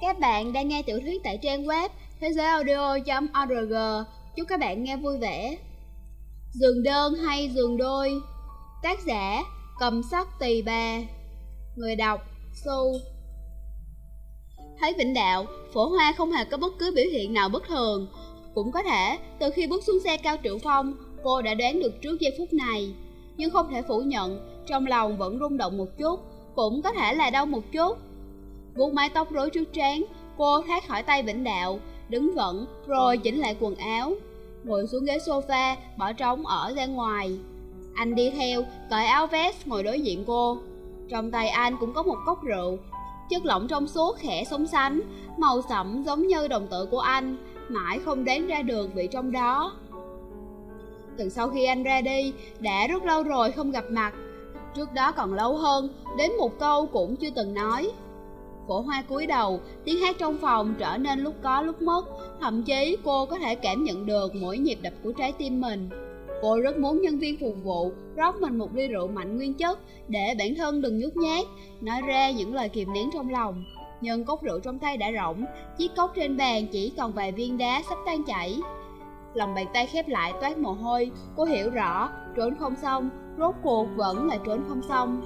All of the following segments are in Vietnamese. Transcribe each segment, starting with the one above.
Các bạn đang nghe tiểu thuyết tại trang web thế giới audio.org. Chúc các bạn nghe vui vẻ. Giường đơn hay giường đôi? Tác giả Cầm sắc tỳ bà Người đọc Su Thấy Vĩnh Đạo, phổ hoa không hề có bất cứ biểu hiện nào bất thường. Cũng có thể, từ khi bước xuống xe cao triệu phong, cô đã đoán được trước giây phút này. Nhưng không thể phủ nhận, trong lòng vẫn rung động một chút, cũng có thể là đau một chút. Vuốt mái tóc rối trước trán, cô thoát khỏi tay Vĩnh Đạo, đứng vững rồi chỉnh lại quần áo. Ngồi xuống ghế sofa, bỏ trống ở ra ngoài. Anh đi theo, cởi áo vest ngồi đối diện cô. Trong tay anh cũng có một cốc rượu, chất lỏng trong suốt khẽ sống sánh, màu sẫm giống như đồng tự của anh, mãi không đoán ra được vị trong đó. Từ sau khi anh ra đi, đã rất lâu rồi không gặp mặt. Trước đó còn lâu hơn, đến một câu cũng chưa từng nói. Phổ hoa cúi đầu, tiếng hát trong phòng trở nên lúc có lúc mất, thậm chí cô có thể cảm nhận được mỗi nhịp đập của trái tim mình. Cô rất muốn nhân viên phục vụ rót mình một ly rượu mạnh nguyên chất để bản thân đừng nhút nhát, nói ra những lời kìm nén trong lòng. Nhưng cốc rượu trong tay đã rỗng, chiếc cốc trên bàn chỉ còn vài viên đá sắp tan chảy. Lòng bàn tay khép lại toát mồ hôi, cô hiểu rõ, trốn không xong, rốt cuộc vẫn là trốn không xong.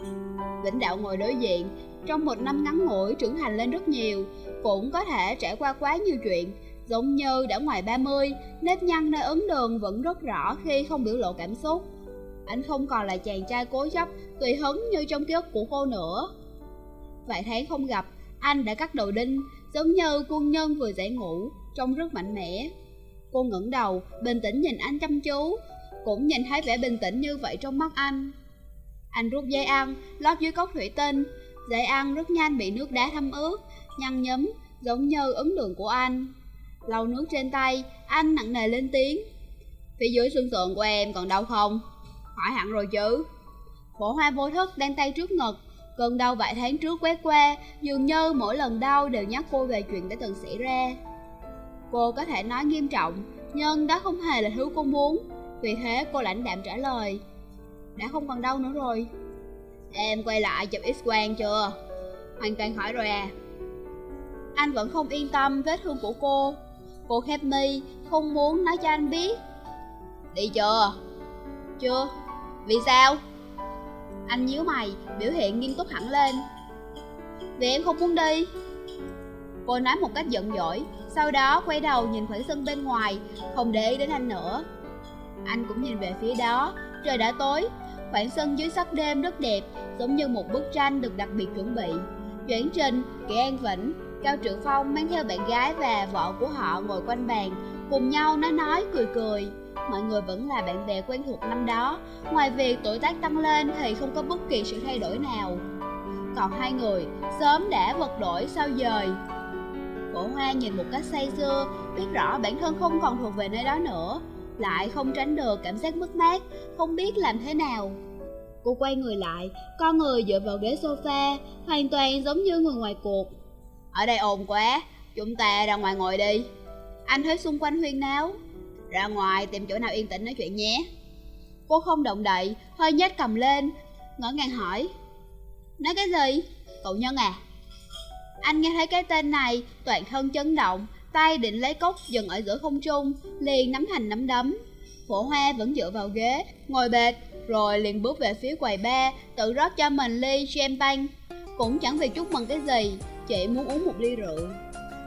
Vĩnh Đạo ngồi đối diện, trong một năm ngắn ngủi trưởng thành lên rất nhiều, cũng có thể trải qua quá nhiều chuyện, giống như đã ngoài 30, nếp nhăn nơi ấn đường vẫn rất rõ khi không biểu lộ cảm xúc. Anh không còn là chàng trai cố chấp, tùy hứng như trong ký ức của cô nữa. Vài tháng không gặp, anh đã cắt đầu đinh, giống như quân nhân vừa giải ngủ, trông rất mạnh mẽ. Cô ngẩng đầu, bình tĩnh nhìn anh chăm chú, cũng nhìn thấy vẻ bình tĩnh như vậy trong mắt anh. Anh rút dây ăn, lót dưới cốc thủy tinh, Giấy ăn rất nhanh bị nước đá thấm ướt, nhăn nhấm, giống như ấn đường của anh. Lau nước trên tay, anh nặng nề lên tiếng. Phía dưới xương sườn của em còn đau không? Khỏi hẳn rồi chứ. Phổ hoa vô thức đang tay trước ngực, cơn đau vài tháng trước quét qua, dường như mỗi lần đau đều nhắc cô về chuyện đã từng xảy ra. Cô có thể nói nghiêm trọng, nhưng đó không hề là thứ cô muốn, vì thế cô lãnh đạm trả lời. Đã không còn đau nữa rồi. Em quay lại chụp x-quang chưa? Hoàn toàn hỏi rồi à. Anh vẫn không yên tâm vết thương của cô. Cô khép mi, không muốn nói cho anh biết. Đi chưa? Chưa. Vì sao? Anh nhíu mày, biểu hiện nghiêm túc hẳn lên. Vì em không muốn đi. Cô nói một cách giận dỗi, sau đó quay đầu nhìn khoảng sân bên ngoài, không để ý đến anh nữa. Anh cũng nhìn về phía đó, trời đã tối, khoảng sân dưới sắc đêm rất đẹp, giống như một bức tranh được đặc biệt chuẩn bị. Chuyển Trình, Kỳ An Vĩnh, Cao Triệu Phong mang theo bạn gái và vợ của họ ngồi quanh bàn, cùng nhau nói nói, cười cười. Mọi người vẫn là bạn bè quen thuộc năm đó, ngoài việc tuổi tác tăng lên thì không có bất kỳ sự thay đổi nào. Còn hai người, sớm đã vật đổi sao dời. Cổ hoa nhìn một cách say sưa, biết rõ bản thân không còn thuộc về nơi đó nữa, lại không tránh được cảm giác mất mát, không biết làm thế nào. Cô quay người lại, con người dựa vào ghế sofa, hoàn toàn giống như người ngoài cuộc. Ở đây ồn quá, chúng ta ra ngoài ngồi đi. Anh thấy xung quanh huyên náo. Ra ngoài tìm chỗ nào yên tĩnh nói chuyện nhé. Cô không động đậy, hơi nhếch cầm lên, ngỡ ngàng hỏi. Nói cái gì? Cậu nhân à? Anh nghe thấy cái tên này, toàn thân chấn động, tay định lấy cốc dừng ở giữa không trung, liền nắm thành nắm đấm. Phổ hoa vẫn dựa vào ghế, ngồi bệt, rồi liền bước về phía quầy ba, tự rót cho mình ly champagne. Cũng chẳng vì chúc mừng cái gì, chỉ muốn uống một ly rượu.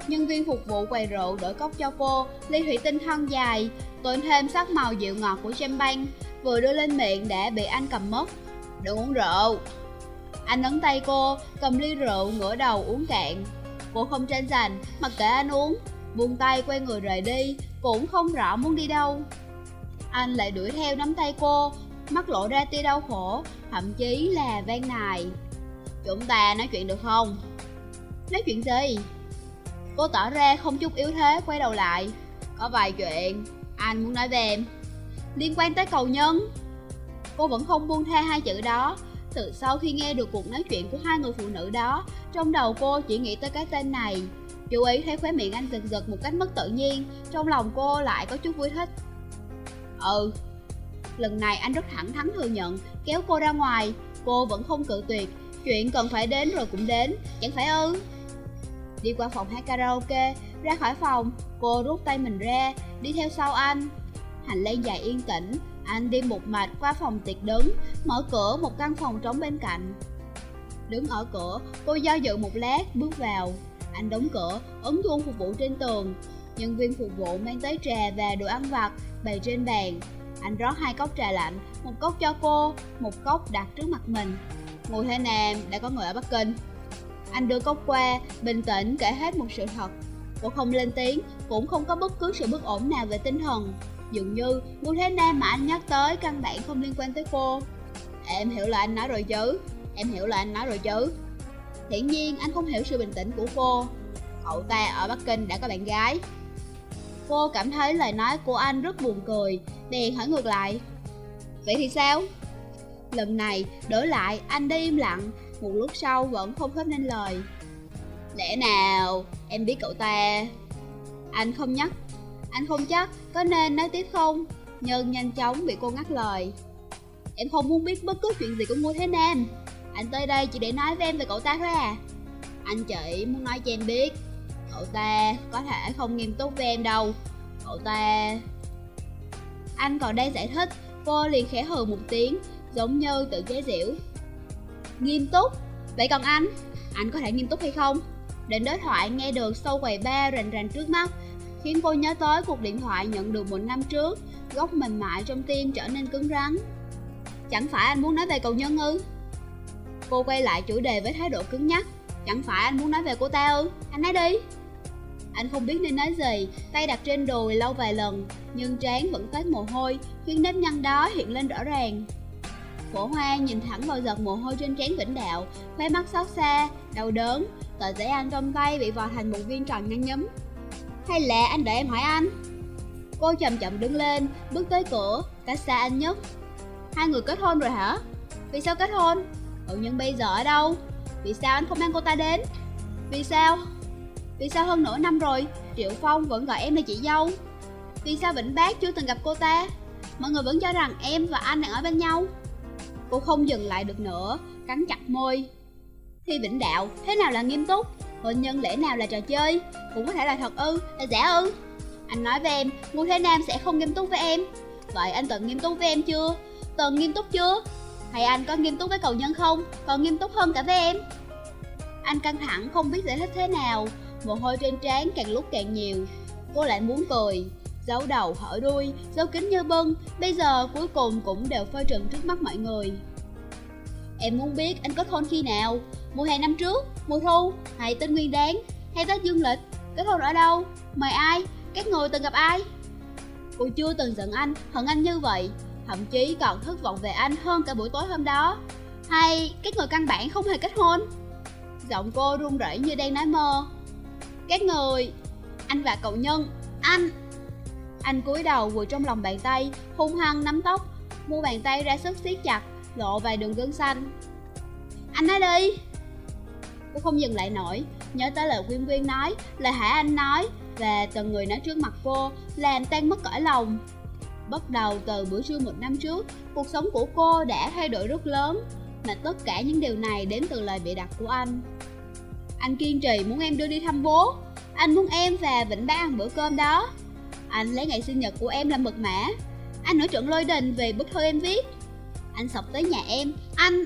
Nhân viên phục vụ quầy rượu đổi cốc cho cô, ly thủy tinh thân dài, tôn thêm sắc màu dịu ngọt của champagne, vừa đưa lên miệng đã bị anh cầm mất. Đừng uống rượu. Anh ấn tay cô, cầm ly rượu ngửa đầu uống cạn. Cô không tranh giành, mặc kệ anh uống, buông tay quay người rời đi, cũng không rõ muốn đi đâu. Anh lại đuổi theo nắm tay cô, mắt lộ ra tia đau khổ, thậm chí là van nài. Chúng ta nói chuyện được không? Nói chuyện gì? Cô tỏ ra không chút yếu thế quay đầu lại. Có vài chuyện, anh muốn nói về em. Liên quan tới cầu nhân. Cô vẫn không buông tha hai chữ đó. Từ sau khi nghe được cuộc nói chuyện của hai người phụ nữ đó, trong đầu cô chỉ nghĩ tới cái tên này. Chú ý thấy khóe miệng anh giật giật một cách mất tự nhiên, trong lòng cô lại có chút vui thích. Ừ, lần này anh rất thẳng thắn thừa nhận, kéo cô ra ngoài, cô vẫn không cự tuyệt, chuyện cần phải đến rồi cũng đến, chẳng phải ư? Đi qua phòng hát karaoke, ra khỏi phòng, cô rút tay mình ra, đi theo sau anh. Hành lang dài yên tĩnh, anh đi một mạch qua phòng tiệc đứng, mở cửa một căn phòng trống bên cạnh. Đứng ở cửa, cô do dự một lát, bước vào. Anh đóng cửa, ấn chuông phục vụ trên tường. Nhân viên phục vụ mang tới trà và đồ ăn vặt bày trên bàn. Anh rót hai cốc trà lạnh, một cốc cho cô, một cốc đặt trước mặt mình. Ngồi Thế Nam đã có người ở Bắc Kinh. Anh đưa cốc qua, bình tĩnh kể hết một sự thật. Cô không lên tiếng, cũng không có bất cứ sự bất ổn nào về tinh thần. Dường như Ngô Thế Nam mà anh nhắc tới căn bản không liên quan tới cô. Em hiểu là anh nói rồi chứ, em hiểu là anh nói rồi chứ. Hiển nhiên anh không hiểu sự bình tĩnh của cô. Cậu ta ở Bắc Kinh đã có bạn gái. Cô cảm thấy lời nói của anh rất buồn cười, bèn hỏi ngược lại. Vậy thì sao? Lần này, đổi lại, anh đi im lặng, một lúc sau vẫn không thốt nên lời. Lẽ nào, em biết cậu ta? Anh không nhắc, anh không chắc có nên nói tiếp không? Nhưng nhanh chóng bị cô ngắt lời. Em không muốn biết bất cứ chuyện gì của Ngô Thế Nam. Anh tới đây chỉ để nói với em về cậu ta thôi à. Anh chỉ muốn nói cho em biết, cậu ta có thể không nghiêm túc với em đâu. Cậu ta... Anh còn đang giải thích, cô liền khẽ hừ một tiếng, giống như tự chế giễu. Nghiêm túc? Vậy còn anh? Anh có thể nghiêm túc hay không? Định đối thoại nghe được sâu quầy ba rành rành trước mắt, khiến cô nhớ tới cuộc điện thoại nhận được một năm trước, góc mềm mại trong tim trở nên cứng rắn. Chẳng phải anh muốn nói về cầu nhân ư? Cô quay lại chủ đề với thái độ cứng nhắc. Chẳng phải anh muốn nói về cô ta ư? Anh nói đi. Anh không biết nên nói gì, tay đặt trên đùi lâu vài lần, nhưng trán vẫn toát mồ hôi, khiến nếp nhăn đó hiện lên rõ ràng. Phổ Hoa nhìn thẳng vào giọt mồ hôi trên trán Vĩnh Đạo, khóe mắt xót xa, đau đớn, tờ giấy ăn trong tay bị vò thành một viên tròn nhăn nhấm. Hay là anh đợi em hỏi anh? Cô chậm chậm đứng lên, bước tới cửa, cách xa anh nhất. Hai người kết hôn rồi hả? Vì sao kết hôn? Ừ nhưng bây giờ ở đâu? Vì sao anh không mang cô ta đến? Vì sao? Vì sao hơn nửa năm rồi, Triệu Phong vẫn gọi em là chị dâu? Vì sao Vĩnh Bác chưa từng gặp cô ta? Mọi người vẫn cho rằng em và anh đang ở bên nhau Cô không dừng lại được nữa, cắn chặt môi Thi Vĩnh Đạo, thế nào là nghiêm túc? Hôn nhân lễ nào là trò chơi? Cũng có thể là thật ư, là giả ư? Anh nói với em, Ngô Thế Nam sẽ không nghiêm túc với em Vậy anh từng nghiêm túc với em chưa? Từng nghiêm túc chưa? Hay anh có nghiêm túc với cậu nhân không? Còn nghiêm túc hơn cả với em. Anh căng thẳng không biết giải thích thế nào. Mồ hôi trên trán càng lúc càng nhiều. Cô lại muốn cười. Giấu đầu hở đuôi, giấu kính như bưng. Bây giờ cuối cùng cũng đều phơi trần trước mắt mọi người. Em muốn biết anh kết hôn khi nào? Mùa hè năm trước, mùa thu, hay tên nguyên đáng Hay Tết dương lịch? Kết hôn ở đâu, mời ai, các người từng gặp ai? Cô chưa từng giận anh, hận anh như vậy. Thậm chí còn thất vọng về anh hơn cả buổi tối hôm đó. Hay các người căn bản không hề kết hôn? Giọng cô run rẩy như đang nói mơ. Các người, Anh và cậu nhân, Anh. Anh cúi đầu vùi trong lòng bàn tay, Hung hăng nắm tóc mua bàn tay ra sức siết chặt, Lộ vài đường gân xanh. Anh nói đi. Cô không dừng lại nổi, Nhớ tới lời Quyên Quyên nói, Lời Hải Anh nói Và từng người nói trước mặt cô, Làm tan mất cõi lòng. Bắt đầu từ bữa trưa một năm trước, cuộc sống của cô đã thay đổi rất lớn, mà tất cả những điều này đến từ lời bịa đặt của anh. Anh kiên trì muốn em đưa đi thăm bố, anh muốn em và Vĩnh Ba ăn bữa cơm đó. Anh lấy ngày sinh nhật của em làm mật mã, anh nổi trận lôi đình về bức thư em viết. Anh sọc tới nhà em, anh...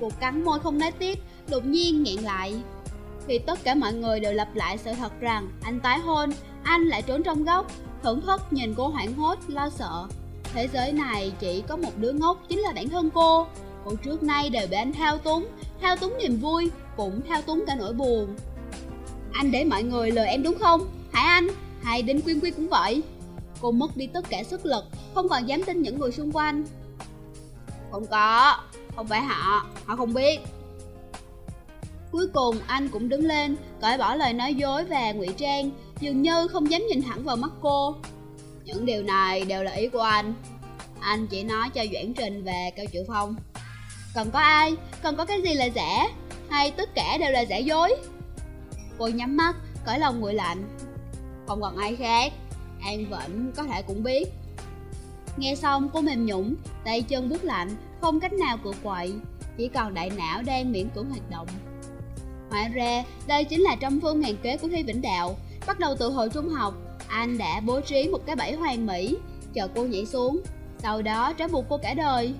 Cô cắn môi không nói tiếp, đột nhiên nghẹn lại. Khi tất cả mọi người đều lặp lại sự thật rằng anh tái hôn, anh lại trốn trong góc, Thưởng thức nhìn cô hoảng hốt, lo sợ. Thế giới này chỉ có một đứa ngốc chính là bản thân cô. Cô trước nay đều bị anh thao túng Thao túng niềm vui, cũng thao túng cả nỗi buồn. Anh để mọi người lừa em đúng không? Hải Anh, hay Đinh Quyên Quyên cũng vậy? Cô mất đi tất cả sức lực, không còn dám tin những người xung quanh. Không có, không phải họ, họ không biết. Cuối cùng anh cũng đứng lên, cởi bỏ lời nói dối và ngụy trang, dường như không dám nhìn thẳng vào mắt cô. Những điều này đều là ý của anh. Anh chỉ nói cho Doãn Trình về Cao Triệu Phong. Còn có ai, còn có cái gì là giả, hay tất cả đều là giả dối? Cô nhắm mắt, cởi lòng nguội lạnh. Không còn ai khác, An vẫn có thể cũng biết. Nghe xong cô mềm nhũng, tay chân bước lạnh, không cách nào cựa quậy, chỉ còn đại não đang miễn cưỡng hoạt động. Hóa ra, đây chính là trăm phương ngàn kế của Thi Vĩnh Đạo. Bắt đầu từ hồi trung học, anh đã bố trí một cái bẫy hoàn mỹ, chờ cô nhảy xuống, sau đó trói buộc cô cả đời.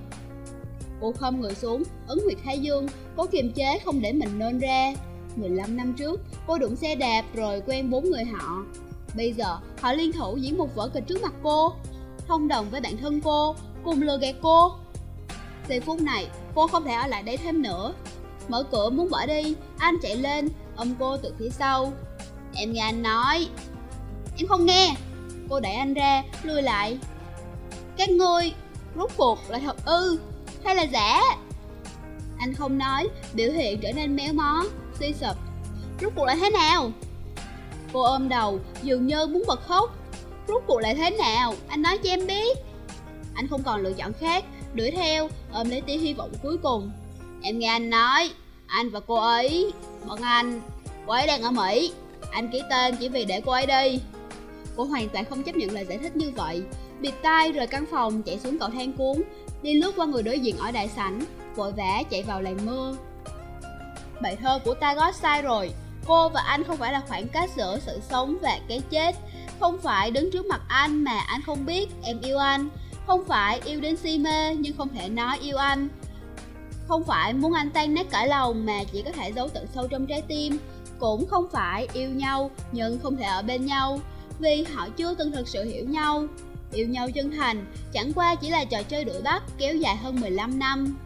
Cô không người xuống, ấn huyệt thái dương, cố kiềm chế không để mình nôn ra. 15 năm trước, cô đụng xe đạp rồi quen bốn người họ. Bây giờ, họ liên thủ diễn một vở kịch trước mặt cô, thông đồng với bản thân cô, cùng lừa gạt cô. Giây phút này, cô không thể ở lại đây thêm nữa. Mở cửa muốn bỏ đi, anh chạy lên, ôm cô từ phía sau. Em nghe anh nói. Em không nghe. Cô đẩy anh ra, lùi lại. Các ngươi, rốt cuộc là thật ư, hay là giả? Anh không nói, biểu hiện trở nên méo mó, suy sụp. Rốt cuộc là thế nào? Cô ôm đầu, dường như muốn bật khóc. Rốt cuộc là thế nào? Anh nói cho em biết. Anh không còn lựa chọn khác, đuổi theo, ôm lấy tia hy vọng cuối cùng. Em nghe anh nói, anh và cô ấy, bọn anh, cô ấy đang ở Mỹ. Anh ký tên chỉ vì để cô ấy đi. Cô hoàn toàn không chấp nhận lời giải thích như vậy. Bịt tay rời căn phòng chạy xuống cầu thang cuốn, đi lướt qua người đối diện ở đại sảnh, vội vã chạy vào làn mưa. Bài thơ của ta gót sai rồi, cô và anh không phải là khoảng cách giữa sự sống và cái chết. Không phải đứng trước mặt anh mà anh không biết em yêu anh Không phải yêu đến si mê nhưng không thể nói yêu anh Không phải muốn anh tan nát cả lòng mà chỉ có thể giấu tận sâu trong trái tim cũng không phải yêu nhau nhưng không thể ở bên nhau. Vì họ chưa từng thực sự hiểu nhau. Yêu nhau chân thành chẳng qua chỉ là trò chơi đuổi bắt kéo dài hơn 15 năm.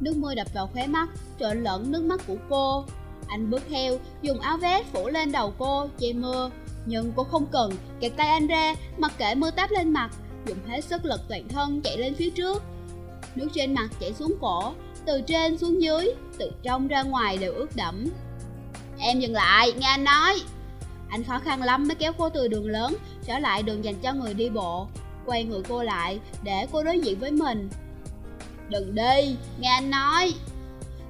Nước mưa đập vào khóe mắt, trộn lẫn nước mắt của cô. Anh bước theo, dùng áo vest phủ lên đầu cô, che mưa. Nhưng cô không cần, kẹt tay anh ra, mặc kệ mưa táp lên mặt, dùng hết sức lực toàn thân chạy lên phía trước. Nước trên mặt chảy xuống cổ, từ trên xuống dưới, từ trong ra ngoài đều ướt đẫm. Em dừng lại, nghe anh nói. Anh khó khăn lắm mới kéo cô từ đường lớn, trở lại đường dành cho người đi bộ. Quay người cô lại, để cô đối diện với mình. Đừng đi, nghe anh nói.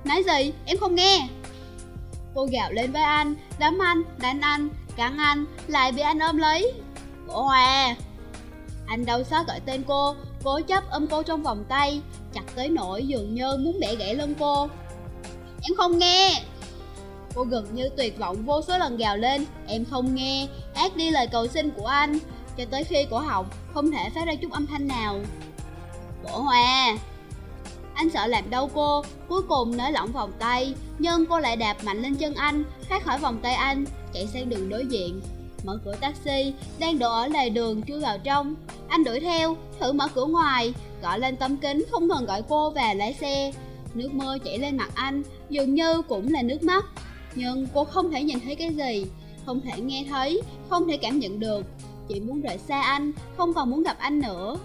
Nói gì, em không nghe. Cô gào lên với anh, đấm anh, đánh anh, cắn anh, lại bị anh ôm lấy. Cô Hòa! Anh đau xót gọi tên cô, cố chấp ôm cô trong vòng tay, chặt tới nỗi dường như muốn bẻ gãy lưng cô. Em không nghe! Cô gần như tuyệt vọng vô số lần gào lên, em không nghe, ác đi lời cầu xin của anh, cho tới khi cổ họng không thể phát ra chút âm thanh nào. Cổ hoa Anh sợ làm đau cô, cuối cùng nới lỏng vòng tay, nhưng cô lại đạp mạnh lên chân anh, thoát khỏi vòng tay anh, chạy sang đường đối diện. Mở cửa taxi, đang đổ ở lề đường chui vào trong. Anh đuổi theo, thử mở cửa ngoài, gọi lên tấm kính không ngừng gọi cô và lái xe. Nước mưa chảy lên mặt anh, dường như cũng là nước mắt. Nhưng cô không thể nhìn thấy cái gì, không thể nghe thấy, không thể cảm nhận được. Chỉ muốn rời xa anh, không còn muốn gặp anh nữa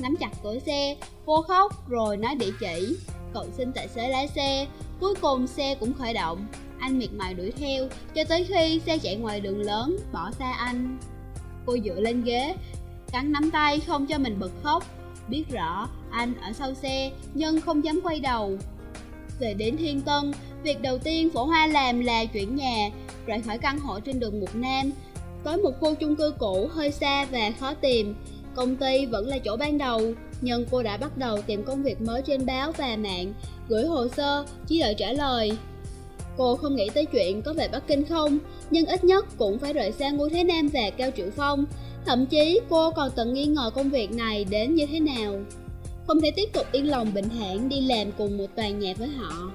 nắm chặt cửa xe, cô khóc rồi nói địa chỉ, cậu xin tài xế lái xe, cuối cùng xe cũng khởi động. Anh miệt mài đuổi theo, cho tới khi xe chạy ngoài đường lớn, bỏ xa anh. Cô dựa lên ghế, cắn nắm tay không cho mình bật khóc, biết rõ anh ở sau xe nhưng không dám quay đầu. Về đến Thiên Tân, việc đầu tiên phổ hoa làm là chuyển nhà, rời khỏi căn hộ trên đường Mục Nam, tới một khu chung cư cũ hơi xa và khó tìm. Công ty vẫn là chỗ ban đầu, nhưng cô đã bắt đầu tìm công việc mới trên báo và mạng, gửi hồ sơ, chỉ đợi trả lời. Cô không nghĩ tới chuyện có về Bắc Kinh không, nhưng ít nhất cũng phải rời xa Ngô Thế Nam và Cao Triệu Phong. Thậm chí cô còn từng nghi ngờ công việc này đến như thế nào. Không thể tiếp tục yên lòng bình thản đi làm cùng một tòa nhà với họ.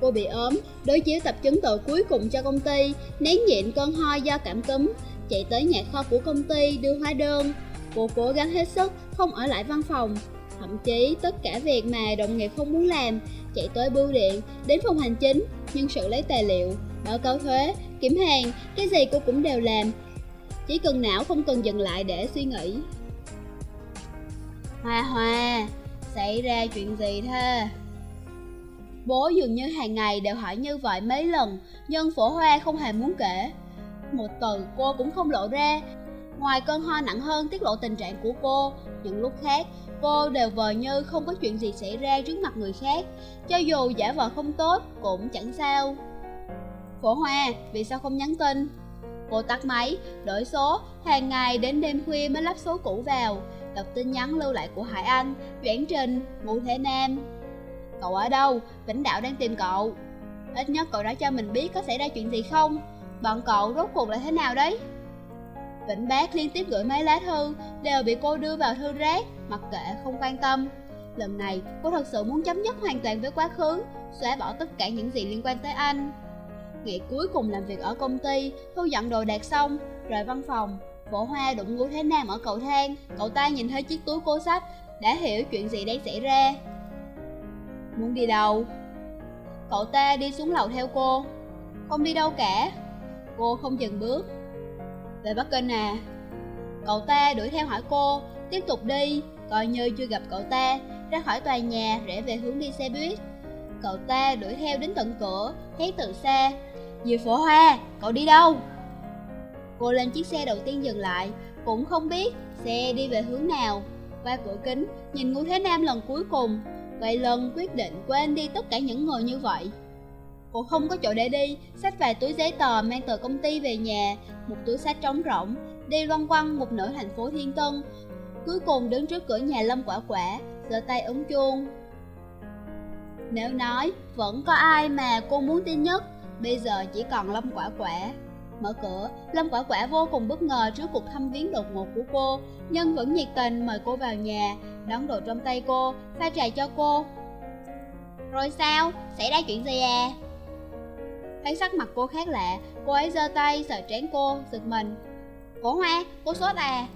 Cô bị ốm, đối chiếu tập chứng tự cuối cùng cho công ty, nén nhịn cơn ho do cảm cúm, chạy tới nhà kho của công ty đưa hóa đơn, Cô cố gắng hết sức không ở lại văn phòng. Thậm chí tất cả việc mà đồng nghiệp không muốn làm Chạy tới bưu điện, đến phòng hành chính Nhân sự lấy tài liệu, báo cáo thuế, kiểm hàng Cái gì cô cũng đều làm. Chỉ cần não không cần dừng lại để suy nghĩ. Hoa hoa, xảy ra chuyện gì thế? Bố dường như hàng ngày đều hỏi như vậy mấy lần Nhưng phổ hoa không hề muốn kể Một từ cô cũng không lộ ra Ngoài cơn ho nặng hơn tiết lộ tình trạng của cô, những lúc khác cô đều vờ như không có chuyện gì xảy ra trước mặt người khác, cho dù giả vờ không tốt cũng chẳng sao. Phổ Hoa, vì sao không nhắn tin? Cô tắt máy, đổi số, hàng ngày đến đêm khuya mới lắp số cũ vào, đọc tin nhắn lưu lại của Hải Anh, Doãn Trình, Ngụ Thế Nam. Cậu ở đâu? Vĩnh Đạo đang tìm cậu. Ít nhất cậu đã cho mình biết có xảy ra chuyện gì không Bọn cậu rốt cuộc là thế nào đấy Vĩnh Bác liên tiếp gửi mấy lá thư Đều bị cô đưa vào thư rác Mặc kệ không quan tâm Lần này cô thật sự muốn chấm dứt hoàn toàn với quá khứ Xóa bỏ tất cả những gì liên quan tới anh Ngày cuối cùng làm việc ở công ty Thu dọn đồ đạc xong Rời văn phòng Phổ Hoa đụng Ngũ Thế Nam ở cầu thang. Cậu ta nhìn thấy chiếc túi cô sách Đã hiểu chuyện gì đang xảy ra. Muốn đi đâu? Cậu ta đi xuống lầu theo cô. Không đi đâu cả. Cô không dừng bước. Về Bắc Kinh à? Cậu ta đuổi theo hỏi cô Tiếp tục đi. Coi như chưa gặp cậu ta Ra khỏi tòa nhà rẽ về hướng đi xe buýt. Cậu ta đuổi theo đến tận cửa Thấy từ xa. Dì Phổ Hoa, cậu đi đâu? Cô lên chiếc xe đầu tiên dừng lại, Cũng không biết xe đi về hướng nào. Qua cửa kính, Nhìn Ngô Thế Nam lần cuối cùng Vậy lần quyết định quên đi tất cả những người như vậy. Cô không có chỗ để đi, Xách vài túi giấy tờ mang từ công ty về nhà, Một túi sách trống rỗng, Đi loanh quanh một nửa thành phố Thiên Tân, Cuối cùng đứng trước cửa nhà Lâm Quả Quả, giơ tay ống chuông. Nếu nói vẫn có ai mà cô muốn tin nhất, Bây giờ chỉ còn Lâm Quả Quả. Mở cửa, Lâm Quả Quả vô cùng bất ngờ trước cuộc thăm viếng đột ngột của cô Nhưng vẫn nhiệt tình mời cô vào nhà Đón đồ trong tay cô, pha trà cho cô Rồi sao? Xảy ra chuyện gì à? Thấy sắc mặt cô khác lạ, cô ấy giơ tay sờ trán cô, giật mình Cổ hoa, cô sốt à?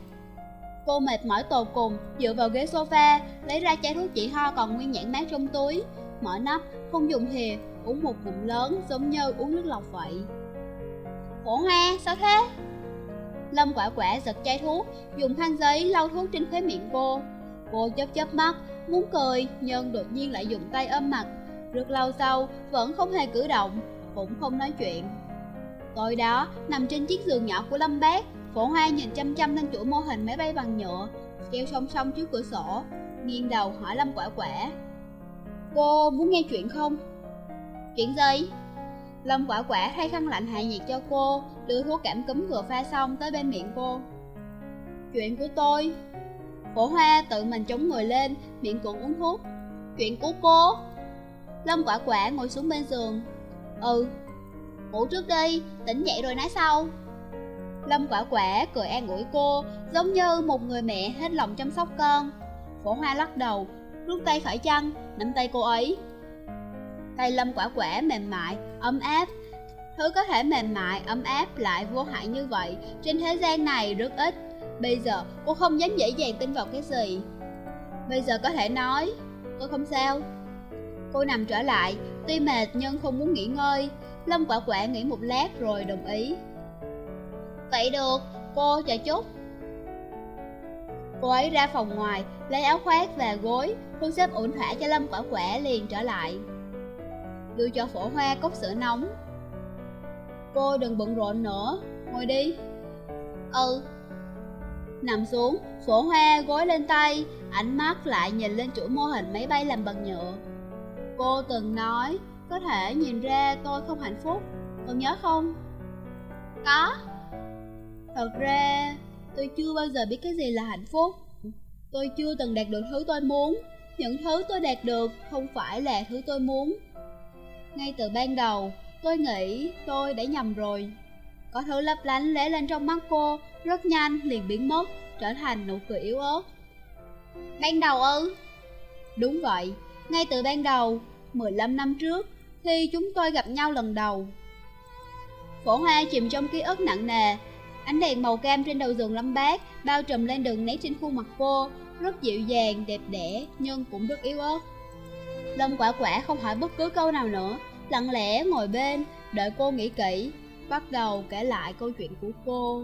Cô mệt mỏi tột cùng, dựa vào ghế sofa, lấy ra chai thuốc trị ho còn nguyên nhãn mát trong túi Mở nắp, không dùng thìa, uống một ngụm lớn giống như uống nước lọc vậy Cổ hoa, sao thế? Lâm quả quả giật chai thuốc, dùng khăn giấy lau thuốc trên khóe miệng cô Cô chớp chớp mắt, muốn cười, nhưng đột nhiên lại dùng tay ôm mặt Rất lâu sau, vẫn không hề cử động, cũng không nói chuyện Tối đó, nằm trên chiếc giường nhỏ của Lâm Bác Phổ Hoa nhìn chăm chăm lên chuỗi mô hình máy bay bằng nhựa Treo song song trước cửa sổ Nghiêng đầu hỏi Lâm Quả Quả Cô muốn nghe chuyện không? Chuyện gì? Lâm Quả Quả thay khăn lạnh hạ nhiệt cho cô Đưa thuốc cảm cúm vừa pha xong tới bên miệng cô. Chuyện của tôi. Phổ Hoa tự mình chống người lên Miệng cuộn uống thuốc. Chuyện của cô. Lâm Quả Quả ngồi xuống bên giường. Ừ Ngủ trước đi, tỉnh dậy rồi nói sau. Lâm quả quả cười an ủi cô Giống như một người mẹ hết lòng chăm sóc con. Phổ hoa lắc đầu Rút tay khỏi chân, nắm tay cô ấy. Tay lâm quả quả mềm mại, ấm áp. Thứ có thể mềm mại, ấm áp lại vô hại như vậy. Trên thế gian này rất ít. Bây giờ cô không dám dễ dàng tin vào cái gì. Bây giờ có thể nói Tôi không sao. Cô nằm trở lại Tuy mệt nhưng không muốn nghỉ ngơi. Lâm quả quả nghĩ một lát rồi đồng ý. Vậy được, cô chờ chút. Cô ấy ra phòng ngoài, lấy áo khoác và gối. Thu xếp ổn thỏa cho Lâm quả quả liền trở lại. Đưa cho phổ hoa cốc sữa nóng Cô đừng bận rộn nữa, ngồi đi Ừ Nằm xuống, phổ hoa gối lên tay Ánh mắt lại nhìn lên chuỗi mô hình máy bay làm bằng nhựa Cô từng nói Có thể nhìn ra tôi không hạnh phúc Còn nhớ không? Có Thật ra, tôi chưa bao giờ biết cái gì là hạnh phúc. Tôi chưa từng đạt được thứ tôi muốn. Những thứ tôi đạt được không phải là thứ tôi muốn. Ngay từ ban đầu, tôi nghĩ tôi đã nhầm rồi. Có thứ lấp lánh lóe lên trong mắt cô, rất nhanh liền biến mất, trở thành nụ cười yếu ớt. Ban đầu ư? Đúng vậy, ngay từ ban đầu, 15 năm trước, khi chúng tôi gặp nhau lần đầu. Phổ hoa chìm trong ký ức nặng nề, Ánh đèn màu cam trên đầu giường lâm bát bao trùm lên đường nét trên khuôn mặt cô, rất dịu dàng, đẹp đẽ nhưng cũng rất yếu ớt. Lâm quả quả không hỏi bất cứ câu nào nữa, lặng lẽ ngồi bên, đợi cô nghĩ kỹ, bắt đầu kể lại câu chuyện của cô.